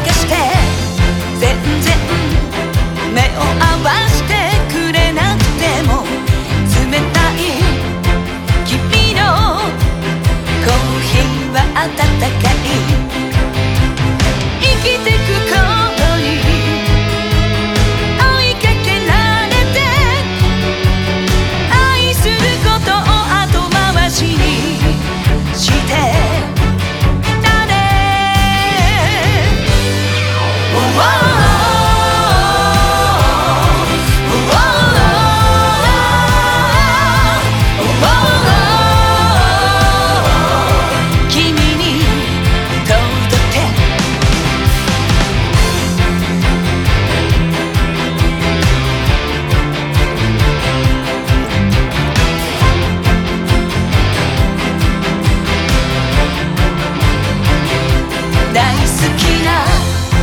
化全然目を合わしてくれなくても冷たい君のコーは温かい大好きな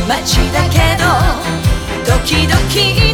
街だけど時々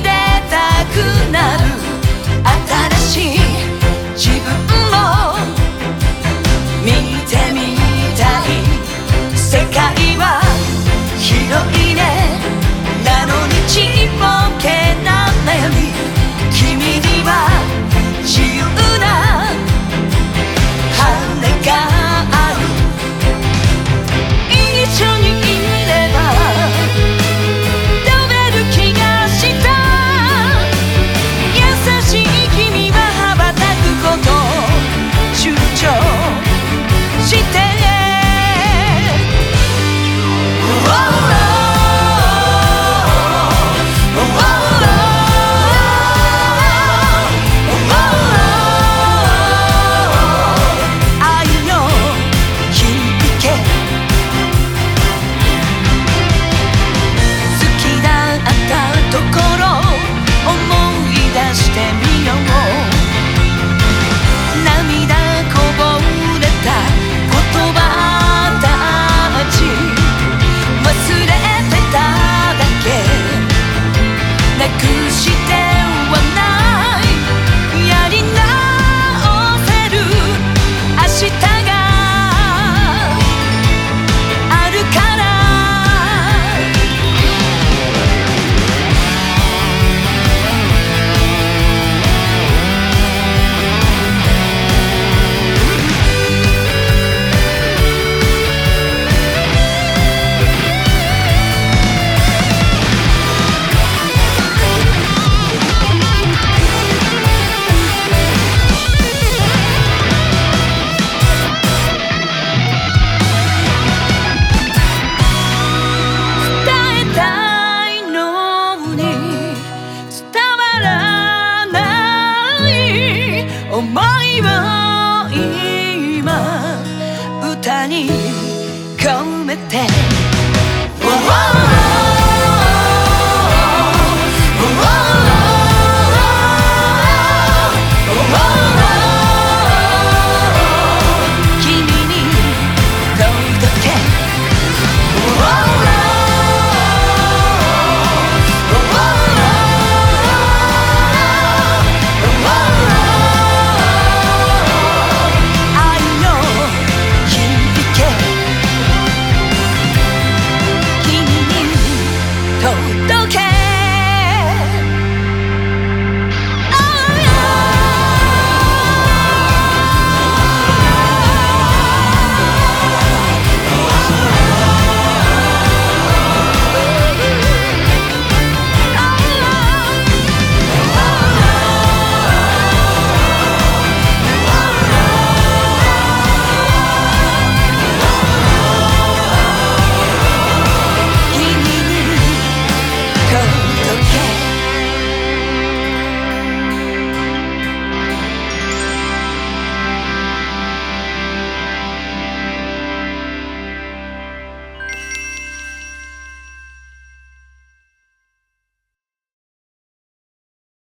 に込めて